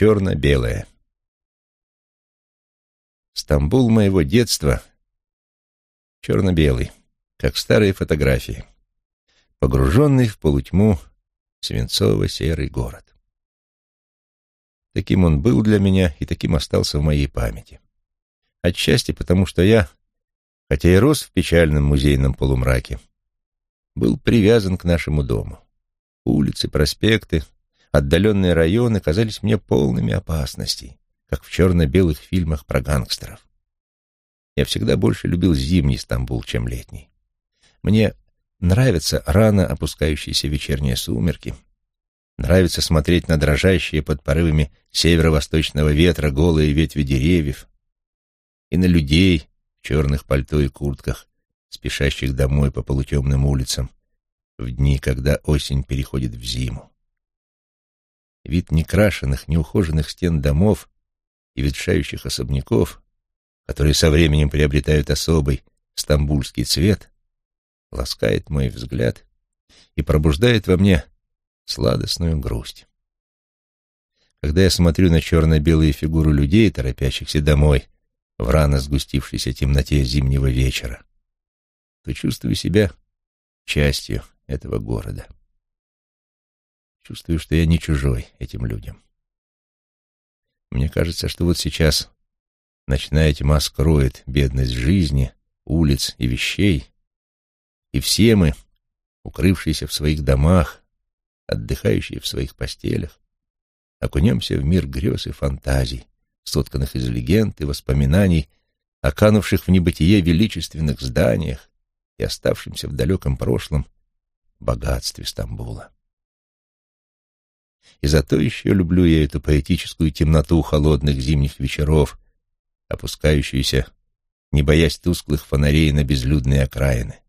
черно-белое. Стамбул моего детства черно-белый, как старые фотографии, погруженный в полутьму свинцово-серый город. Таким он был для меня и таким остался в моей памяти. Отчасти потому, что я, хотя и рос в печальном музейном полумраке, был привязан к нашему дому. Улицы, проспекты, отдаленные районы казались мне полными опасностей, как в черно-белых фильмах про гангстеров. Я всегда больше любил зимний Стамбул, чем летний. Мне нравятся рано опускающиеся вечерние сумерки, нравится смотреть на дрожащие под порывами северо-восточного ветра голые ветви деревьев и на людей в черных пальто и куртках, спешащих домой по полутемным улицам в дни, когда осень переходит в зиму. Вид некрашенных, неухоженных стен домов и ветшающих особняков, которые со временем приобретают особый стамбульский цвет, ласкает мой взгляд и пробуждает во мне сладостную грусть. Когда я смотрю на черно-белые фигуры людей, торопящихся домой в рано сгустившейся темноте зимнего вечера, то чувствую себя частью этого города. Чувствую, что я не чужой этим людям. Мне кажется, что вот сейчас ночная тьма скроет бедность жизни, улиц и вещей, и все мы, укрывшиеся в своих домах, отдыхающие в своих постелях, окунемся в мир грез и фантазий, сотканных из легенд и воспоминаний, оканувших в небытие величественных зданиях и оставшимся в далеком прошлом богатстве Стамбула. И зато еще люблю я эту поэтическую темноту холодных зимних вечеров, опускающуюся, не боясь тусклых фонарей на безлюдные окраины,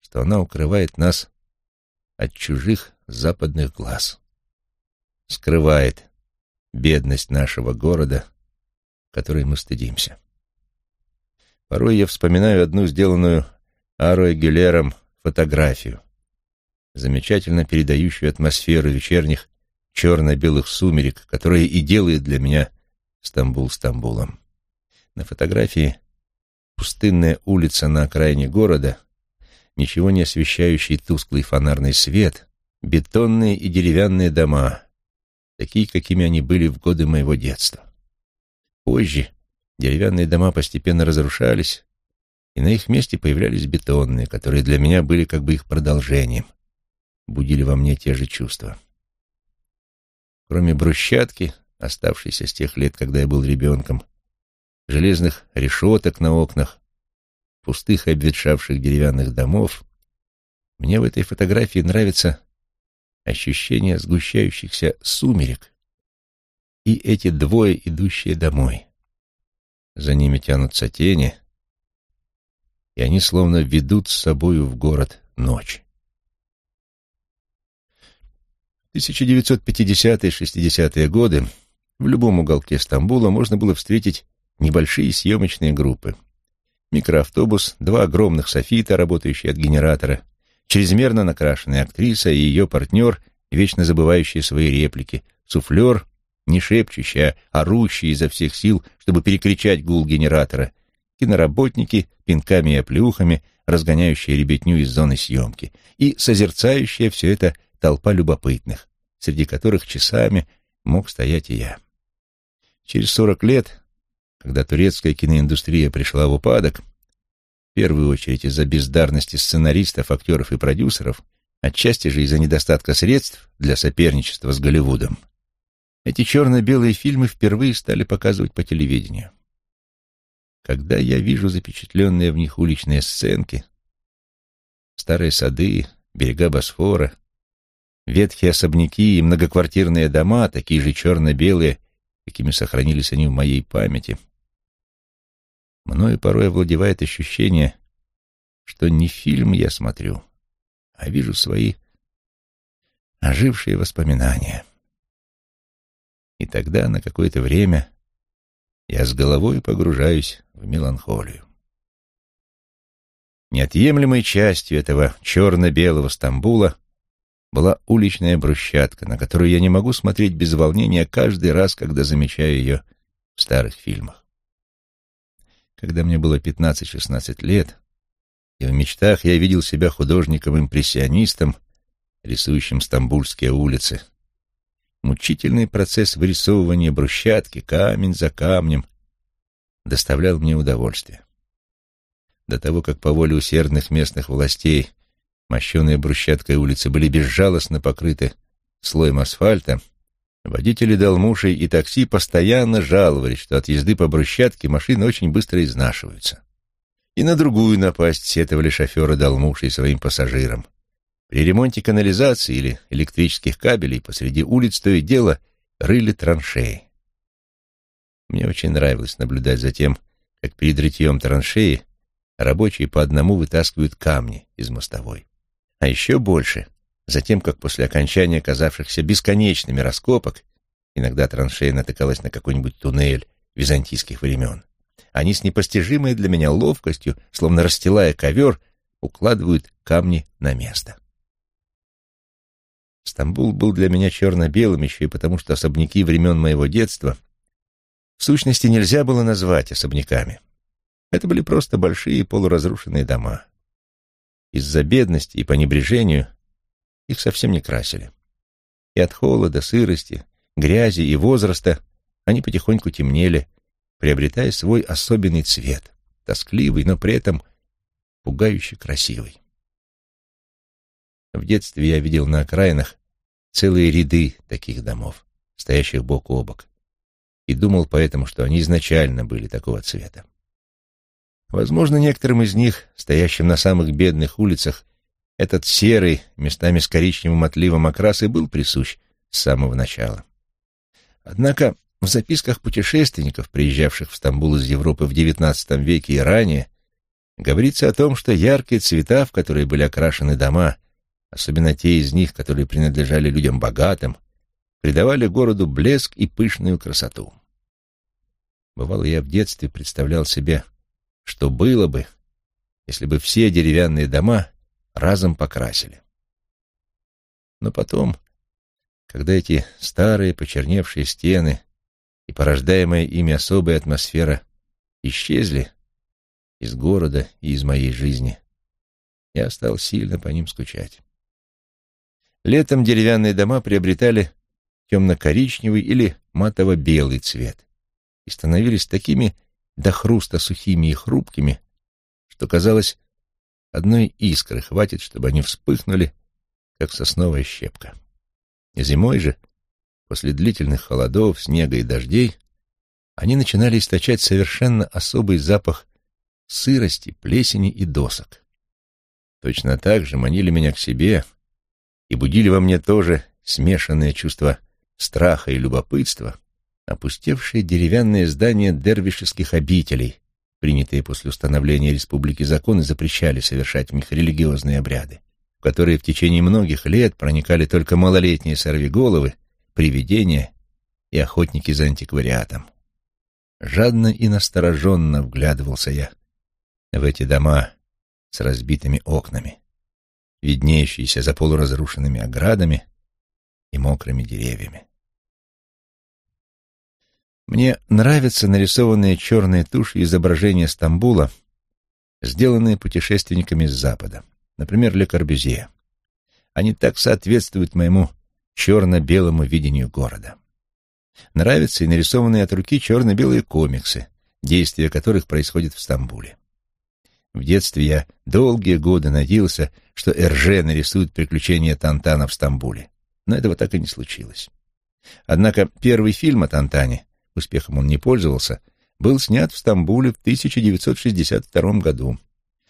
что она укрывает нас от чужих западных глаз, скрывает бедность нашего города, которой мы стыдимся. Порой я вспоминаю одну сделанную Аруэ Гюлером фотографию, замечательно передающую атмосферу вечерних черно-белых сумерек, которая и делает для меня Стамбул Стамбулом. На фотографии пустынная улица на окраине города, ничего не освещающий тусклый фонарный свет, бетонные и деревянные дома, такие, какими они были в годы моего детства. Позже деревянные дома постепенно разрушались, и на их месте появлялись бетонные, которые для меня были как бы их продолжением, будили во мне те же чувства. Кроме брусчатки, оставшейся с тех лет, когда я был ребенком, железных решеток на окнах, пустых обветшавших деревянных домов, мне в этой фотографии нравится ощущение сгущающихся сумерек и эти двое, идущие домой. За ними тянутся тени, и они словно ведут с собою в город ночь. В 1950-60-е годы в любом уголке Стамбула можно было встретить небольшие съемочные группы. Микроавтобус, два огромных софита, работающие от генератора, чрезмерно накрашенная актриса и ее партнер, вечно забывающие свои реплики, суфлер, не шепчущий, а орущий изо всех сил, чтобы перекричать гул генератора, киноработники, пинками и оплеухами, разгоняющие ребятню из зоны съемки, и созерцающая все это толпа любопытных, среди которых часами мог стоять и я. Через сорок лет, когда турецкая киноиндустрия пришла в упадок, в первую очередь из-за бездарности сценаристов, актеров и продюсеров, отчасти же из-за недостатка средств для соперничества с Голливудом, эти черно-белые фильмы впервые стали показывать по телевидению. Когда я вижу запечатленные в них уличные сценки, старые сады, берега Босфора, ветхие особняки и многоквартирные дома, такие же черно-белые, какими сохранились они в моей памяти, мною порой овладевает ощущение, что не фильм я смотрю, а вижу свои ожившие воспоминания. И тогда на какое-то время я с головой погружаюсь в меланхолию. Неотъемлемой частью этого черно-белого Стамбула была уличная брусчатка, на которую я не могу смотреть без волнения каждый раз, когда замечаю ее в старых фильмах. Когда мне было 15-16 лет, и в мечтах я видел себя художником-импрессионистом, рисующим стамбульские улицы. Мучительный процесс вырисовывания брусчатки, камень за камнем, доставлял мне удовольствие. До того, как по воле усердных местных властей мощеные брусчаткой улицы были безжалостно покрыты слоем асфальта, водители долмушей и такси постоянно жаловались, что от езды по брусчатке машины очень быстро изнашиваются. И на другую напасть сетовали шоферы долмушей своим пассажирам. При ремонте канализации или электрических кабелей посреди улиц то и дело рыли траншеи. Мне очень нравилось наблюдать за тем, как перед рытьем траншеи рабочие по одному вытаскивают камни из мостовой. А еще больше за тем, как после окончания казавшихся бесконечными раскопок, иногда траншея натыкалась на какой-нибудь туннель византийских времен, они с непостижимой для меня ловкостью, словно расстилая ковер, укладывают камни на место. Стамбул был для меня черно-белым еще и потому, что особняки времен моего детства в сущности нельзя было назвать особняками. Это были просто большие полуразрушенные дома. Из-за бедности и по небрежению их совсем не красили. И от холода, сырости, грязи и возраста они потихоньку темнели, приобретая свой особенный цвет, тоскливый, но при этом пугающе красивый. В детстве я видел на окраинах целые ряды таких домов, стоящих бок о бок, и думал поэтому, что они изначально были такого цвета. Возможно, некоторым из них, стоящим на самых бедных улицах, этот серый, местами с коричневым отливом окрас и был присущ с самого начала. Однако в записках путешественников, приезжавших в Стамбул из Европы в XIX веке и ранее, говорится о том, что яркие цвета, в которые были окрашены дома, особенно те из них, которые принадлежали людям богатым, придавали городу блеск и пышную красоту. Бывало, я в детстве представлял себе, что было бы, если бы все деревянные дома разом покрасили. Но потом, когда эти старые почерневшие стены и порождаемая ими особая атмосфера исчезли из города и из моей жизни, я стал сильно по ним скучать. Летом деревянные дома приобретали темно-коричневый или матово-белый цвет и становились такими до хруста сухими и хрупкими, что, казалось, одной искры хватит, чтобы они вспыхнули, как сосновая щепка. Зимой же, после длительных холодов, снега и дождей, они начинали источать совершенно особый запах сырости, плесени и досок. Точно так же манили меня к себе и будили во мне тоже смешанное чувство страха и любопытства, опустевшие деревянные здания дервишеских обителей, принятые после установления республики законы, запрещали совершать в них религиозные обряды, в которые в течение многих лет проникали только малолетние сорвиголовы, привидения и охотники за антиквариатом. Жадно и настороженно вглядывался я в эти дома с разбитыми окнами, виднеющиеся за полуразрушенными оградами и мокрыми деревьями. Мне нравятся нарисованные черные туши изображения Стамбула, сделанные путешественниками с Запада, например, Ле Корбюзье. Они так соответствуют моему черно-белому видению города. Нравятся и нарисованные от руки черно-белые комиксы, действия которых происходят в Стамбуле. В детстве я долгие годы надеялся, что Эрже нарисует приключения Тантана в Стамбуле, но этого так и не случилось. Однако первый фильм о Тантане успехом он не пользовался, был снят в Стамбуле в 1962 году.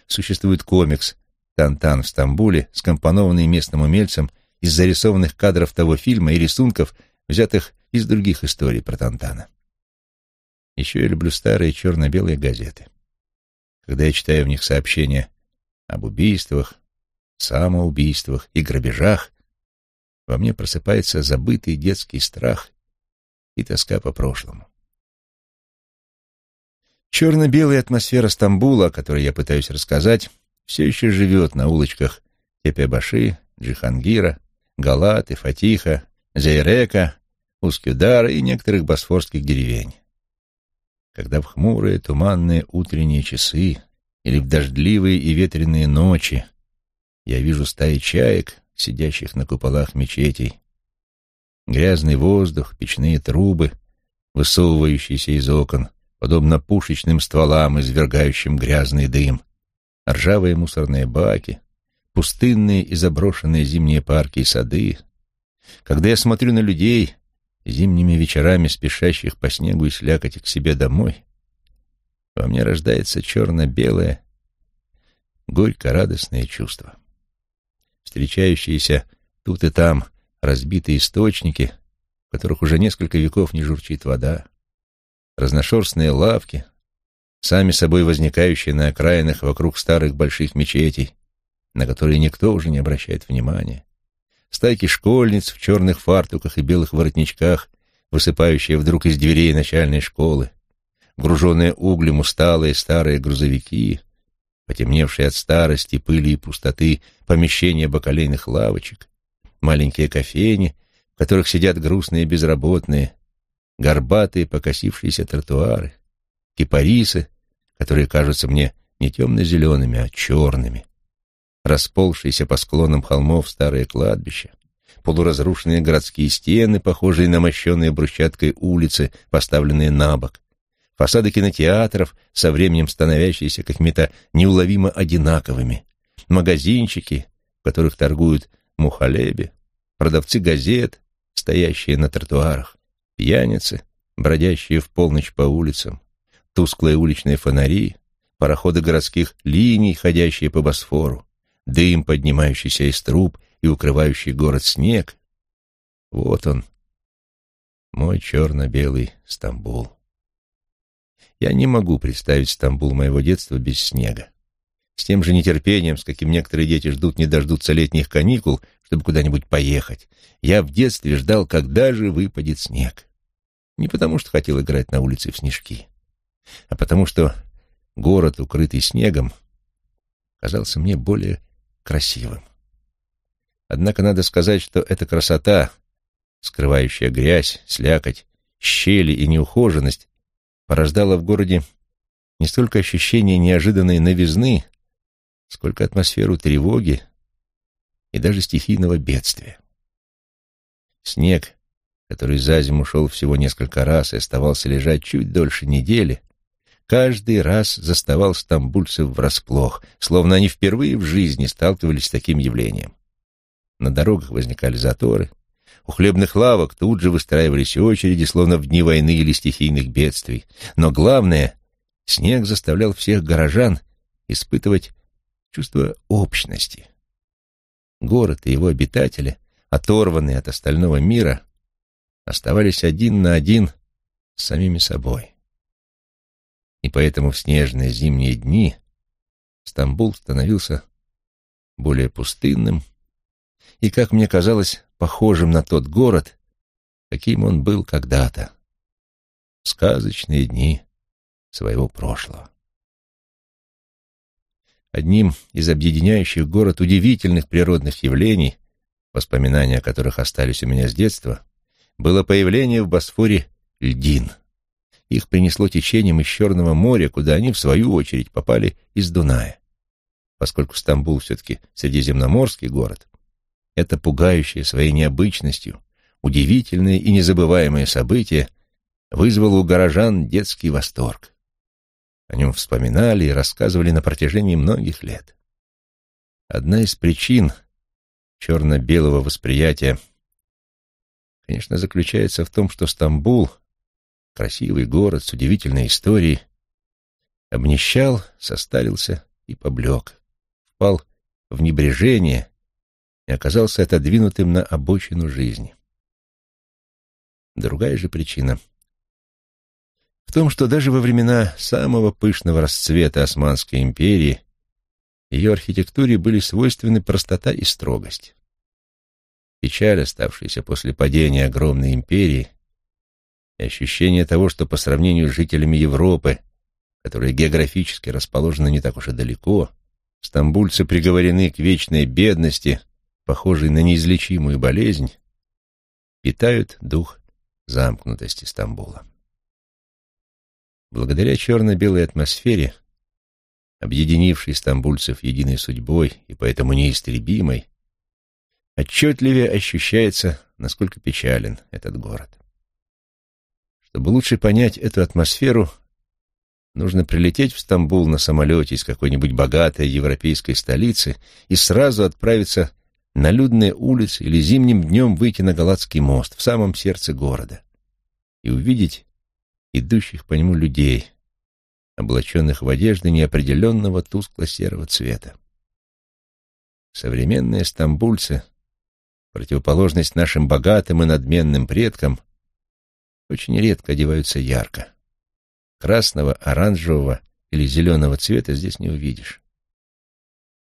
Существует комикс «Тантан в Стамбуле», скомпонованный местным умельцем из зарисованных кадров того фильма и рисунков, взятых из других историй про Тантана. Еще я люблю старые черно-белые газеты. Когда я читаю в них сообщения об убийствах, самоубийствах и грабежах, во мне просыпается забытый детский страх и тоска по прошлому. Черно-белая атмосфера Стамбула, о которой я пытаюсь рассказать, все еще живет на улочках Тепебаши, Джихангира, Галаты, Фатиха, Зейрека, Ускюдара и некоторых босфорских деревень. Когда в хмурые туманные утренние часы или в дождливые и ветреные ночи я вижу стаи чаек, сидящих на куполах мечетей, грязный воздух, печные трубы, высовывающиеся из окон, подобно пушечным стволам, извергающим грязный дым, ржавые мусорные баки, пустынные и заброшенные зимние парки и сады. Когда я смотрю на людей, зимними вечерами спешащих по снегу и слякоть к себе домой, во мне рождается черно-белое, горько-радостное чувство. Встречающиеся тут и там разбитые источники, в которых уже несколько веков не журчит вода, разношерстные лавки, сами собой возникающие на окраинах вокруг старых больших мечетей, на которые никто уже не обращает внимания. Стайки школьниц в черных фартуках и белых воротничках, высыпающие вдруг из дверей начальной школы, груженные углем усталые старые грузовики, потемневшие от старости, пыли и пустоты помещения бакалейных лавочек, маленькие кофейни, в которых сидят грустные безработные, горбатые покосившиеся тротуары, кипарисы, которые кажутся мне не темно-зелеными, а черными, расползшиеся по склонам холмов старые кладбища, полуразрушенные городские стены, похожие на мощенные брусчаткой улицы, поставленные на бок, фасады кинотеатров, со временем становящиеся какими-то неуловимо одинаковыми, магазинчики, в которых торгуют мухалеби, продавцы газет, стоящие на тротуарах, пьяницы, бродящие в полночь по улицам, тусклые уличные фонари, пароходы городских линий, ходящие по Босфору, дым, поднимающийся из труб и укрывающий город снег. Вот он, мой черно-белый Стамбул. Я не могу представить Стамбул моего детства без снега. С тем же нетерпением, с каким некоторые дети ждут не дождутся летних каникул, чтобы куда-нибудь поехать, я в детстве ждал, когда же выпадет снег. Не потому, что хотел играть на улице в снежки, а потому что город, укрытый снегом, казался мне более красивым. Однако надо сказать, что эта красота, скрывающая грязь, слякоть, щели и неухоженность, порождала в городе не столько ощущение неожиданной новизны, сколько атмосферу тревоги и даже стихийного бедствия. Снег, который за зиму шел всего несколько раз и оставался лежать чуть дольше недели, каждый раз заставал стамбульцев врасплох, словно они впервые в жизни сталкивались с таким явлением. На дорогах возникали заторы, у хлебных лавок тут же выстраивались очереди, словно в дни войны или стихийных бедствий. Но главное, снег заставлял всех горожан испытывать чувство общности. Город и его обитатели, оторванные от остального мира, оставались один на один с самими собой и поэтому в снежные зимние дни Стамбул становился более пустынным и, как мне казалось, похожим на тот город, каким он был когда-то, сказочные дни своего прошлого. Одним из объединяющих город удивительных природных явлений, воспоминания о которых остались у меня с детства, было появление в Босфоре льдин — их принесло течением из Черного моря, куда они, в свою очередь, попали из Дуная. Поскольку Стамбул все-таки средиземноморский город, это пугающее своей необычностью, удивительное и незабываемое событие вызвало у горожан детский восторг. О нем вспоминали и рассказывали на протяжении многих лет. Одна из причин черно-белого восприятия, конечно, заключается в том, что Стамбул — красивый город с удивительной историей, обнищал, состарился и поблек, впал в небрежение и оказался отодвинутым на обочину жизни. Другая же причина в том, что даже во времена самого пышного расцвета Османской империи ее архитектуре были свойственны простота и строгость. Печаль, оставшаяся после падения огромной империи, и ощущение того, что по сравнению с жителями Европы, которые географически расположены не так уж и далеко, стамбульцы приговорены к вечной бедности, похожий на неизлечимую болезнь, питают дух замкнутости Стамбула. Благодаря черно-белой атмосфере, объединившей стамбульцев единой судьбой и поэтому неистребимой, отчетливее ощущается, насколько печален этот город. Чтобы лучше понять эту атмосферу, нужно прилететь в Стамбул на самолете из какой-нибудь богатой европейской столицы и сразу отправиться на людные улицы или зимним днем выйти на Галатский мост в самом сердце города и увидеть идущих по нему людей, облаченных в одежды неопределенного тускло-серого цвета. Современные стамбульцы, противоположность нашим богатым и надменным предкам, очень редко одеваются ярко. Красного, оранжевого или зеленого цвета здесь не увидишь.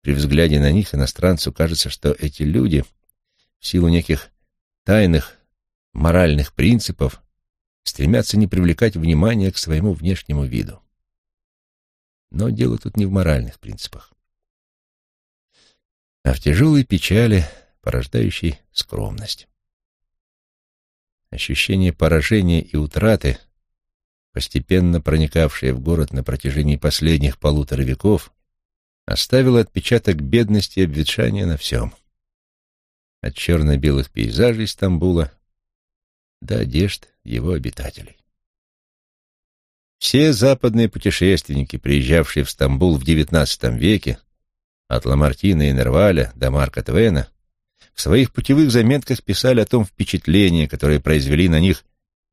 При взгляде на них иностранцу кажется, что эти люди, в силу неких тайных моральных принципов, стремятся не привлекать внимания к своему внешнему виду. Но дело тут не в моральных принципах, а в тяжелой печали, порождающей скромность. Ощущение поражения и утраты, постепенно проникавшее в город на протяжении последних полутора веков, оставило отпечаток бедности и обветшания на всем. От черно-белых пейзажей Стамбула до одежд его обитателей. Все западные путешественники, приезжавшие в Стамбул в XIX веке, от Ламартина и Нерваля до Марка Твена, в своих путевых заметках писали о том впечатлении, которое произвели на них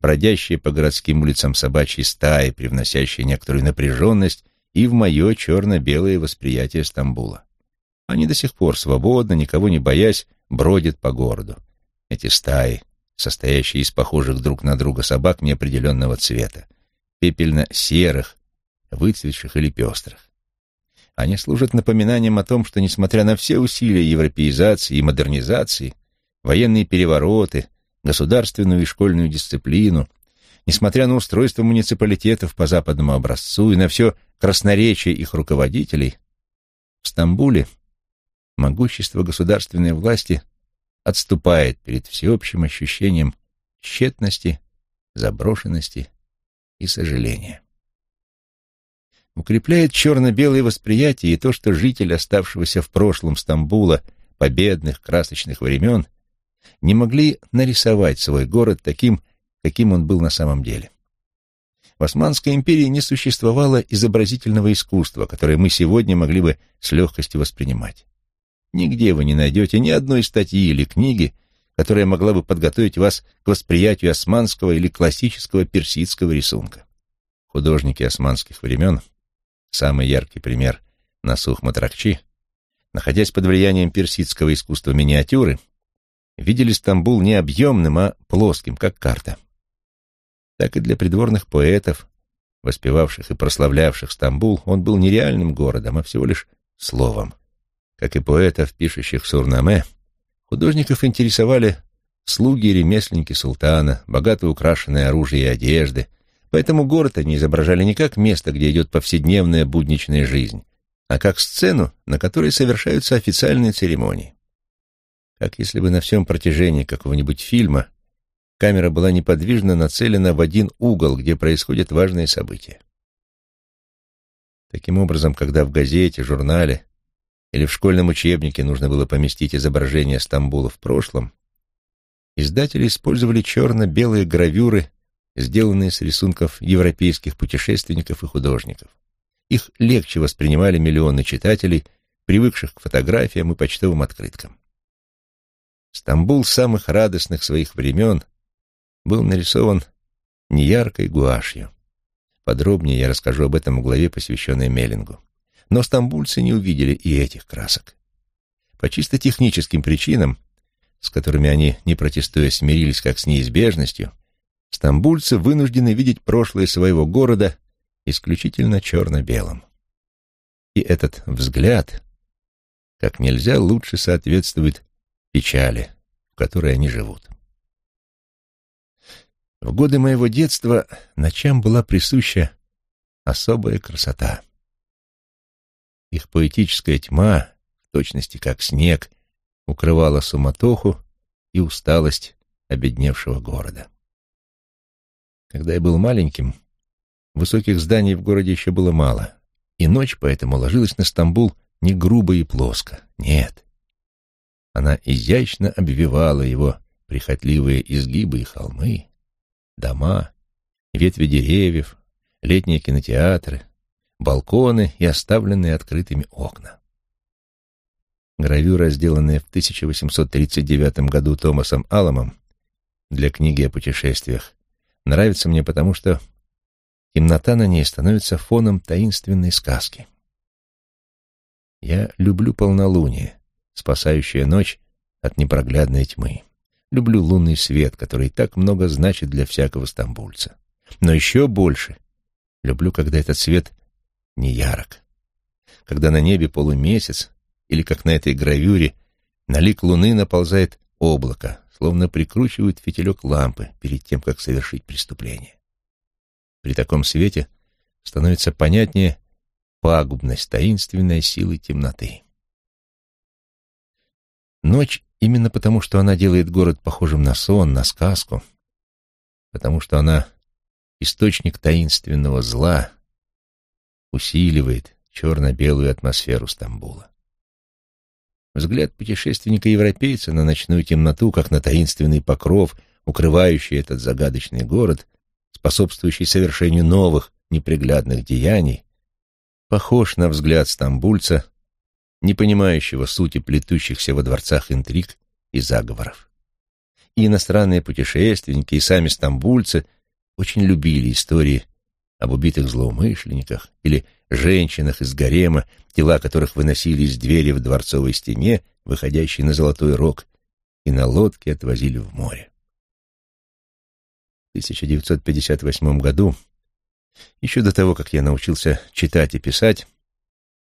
бродящие по городским улицам собачьи стаи, привносящие некоторую напряженность и в мое черно-белое восприятие Стамбула. Они до сих пор свободно, никого не боясь, бродят по городу. Эти стаи, состоящие из похожих друг на друга собак неопределенного цвета, пепельно-серых, выцветших или пестрых. Они служат напоминанием о том, что, несмотря на все усилия европеизации и модернизации, военные перевороты, государственную и школьную дисциплину, несмотря на устройство муниципалитетов по западному образцу и на все красноречие их руководителей, в Стамбуле могущество государственной власти отступает перед всеобщим ощущением тщетности, заброшенности и сожаления. Укрепляет черно-белое восприятие и то, что жители, оставшегося в прошлом Стамбула, победных, красочных времен, не могли нарисовать свой город таким, каким он был на самом деле. В Османской империи не существовало изобразительного искусства, которое мы сегодня могли бы с легкостью воспринимать. Нигде вы не найдете ни одной статьи или книги, которая могла бы подготовить вас к восприятию османского или классического персидского рисунка. Художники османских времен Самый яркий пример — Насух Матракчи, находясь под влиянием персидского искусства миниатюры, видели Стамбул не объемным, а плоским, как карта. Так и для придворных поэтов, воспевавших и прославлявших Стамбул, он был не реальным городом, а всего лишь словом. Как и поэтов, пишущих Сурнаме, художников интересовали слуги и ремесленники султана, богато украшенные оружие и одежды, Поэтому город они изображали не как место, где идет повседневная будничная жизнь, а как сцену, на которой совершаются официальные церемонии. Как если бы на всем протяжении какого-нибудь фильма камера была неподвижно нацелена в один угол, где происходят важные события. Таким образом, когда в газете, журнале или в школьном учебнике нужно было поместить изображение Стамбула в прошлом, издатели использовали черно-белые гравюры сделанные с рисунков европейских путешественников и художников. Их легче воспринимали миллионы читателей, привыкших к фотографиям и почтовым открыткам. Стамбул самых радостных своих времен был нарисован неяркой гуашью. Подробнее я расскажу об этом в главе, посвященной Меллингу. Но стамбульцы не увидели и этих красок. По чисто техническим причинам, с которыми они, не протестуя, смирились как с неизбежностью, стамбульцы вынуждены видеть прошлое своего города исключительно черно-белым. И этот взгляд как нельзя лучше соответствует печали, в которой они живут. В годы моего детства ночам была присуща особая красота. Их поэтическая тьма, в точности как снег, укрывала суматоху и усталость обедневшего города. Когда я был маленьким, высоких зданий в городе еще было мало, и ночь поэтому ложилась на Стамбул не грубо и плоско, нет. Она изящно обвивала его прихотливые изгибы и холмы, дома, ветви деревьев, летние кинотеатры, балконы и оставленные открытыми окна. Гравюра, сделанная в 1839 году Томасом Аламом для книги о путешествиях, нравится мне потому, что темнота на ней становится фоном таинственной сказки. Я люблю полнолуние, спасающее ночь от непроглядной тьмы. Люблю лунный свет, который так много значит для всякого стамбульца. Но еще больше люблю, когда этот свет не ярок. Когда на небе полумесяц, или, как на этой гравюре, на лик луны наползает облако, словно прикручивают фитилек лампы перед тем, как совершить преступление. При таком свете становится понятнее пагубность таинственной силы темноты. Ночь именно потому, что она делает город похожим на сон, на сказку, потому что она источник таинственного зла, усиливает черно-белую атмосферу Стамбула. Взгляд путешественника-европейца на ночную темноту, как на таинственный покров, укрывающий этот загадочный город, способствующий совершению новых неприглядных деяний, похож на взгляд стамбульца, не понимающего сути плетущихся во дворцах интриг и заговоров. И иностранные путешественники, и сами стамбульцы очень любили истории об убитых злоумышленниках или женщинах из гарема, тела которых выносили из двери в дворцовой стене, выходящей на Золотой Рог, и на лодке отвозили в море. В 1958 году, еще до того, как я научился читать и писать,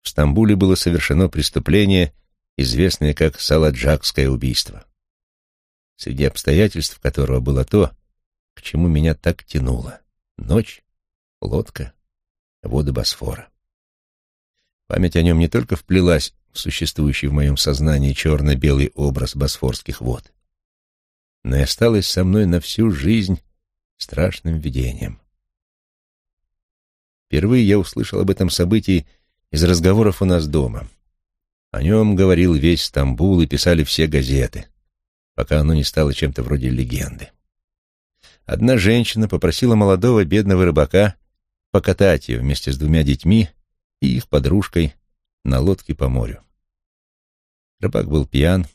в Стамбуле было совершено преступление, известное как Саладжакское убийство, среди обстоятельств которого было то, к чему меня так тянуло — ночь, лодка, воды Босфора. Память о нем не только вплелась в существующий в моем сознании черно-белый образ босфорских вод, но и осталась со мной на всю жизнь страшным видением. Впервые я услышал об этом событии из разговоров у нас дома. О нем говорил весь Стамбул и писали все газеты, пока оно не стало чем-то вроде легенды. Одна женщина попросила молодого бедного рыбака покатать ее вместе с двумя детьми и их подружкой на лодке по морю. Рыбак был пьян.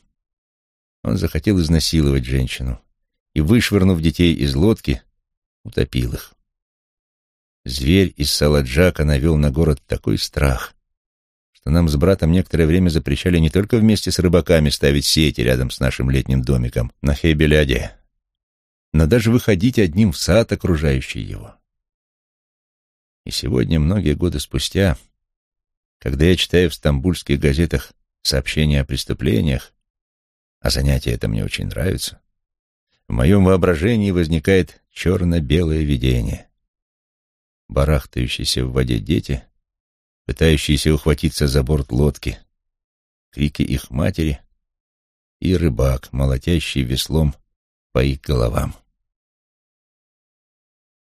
Он захотел изнасиловать женщину и, вышвырнув детей из лодки, утопил их. Зверь из Саладжака навел на город такой страх, что нам с братом некоторое время запрещали не только вместе с рыбаками ставить сети рядом с нашим летним домиком на Хейбеляде, но даже выходить одним в сад, окружающий его. И сегодня, многие годы спустя, когда я читаю в стамбульских газетах сообщения о преступлениях, а занятие это мне очень нравится, в моем воображении возникает черно-белое видение. Барахтающиеся в воде дети, пытающиеся ухватиться за борт лодки, крики их матери и рыбак, молотящий веслом по их головам.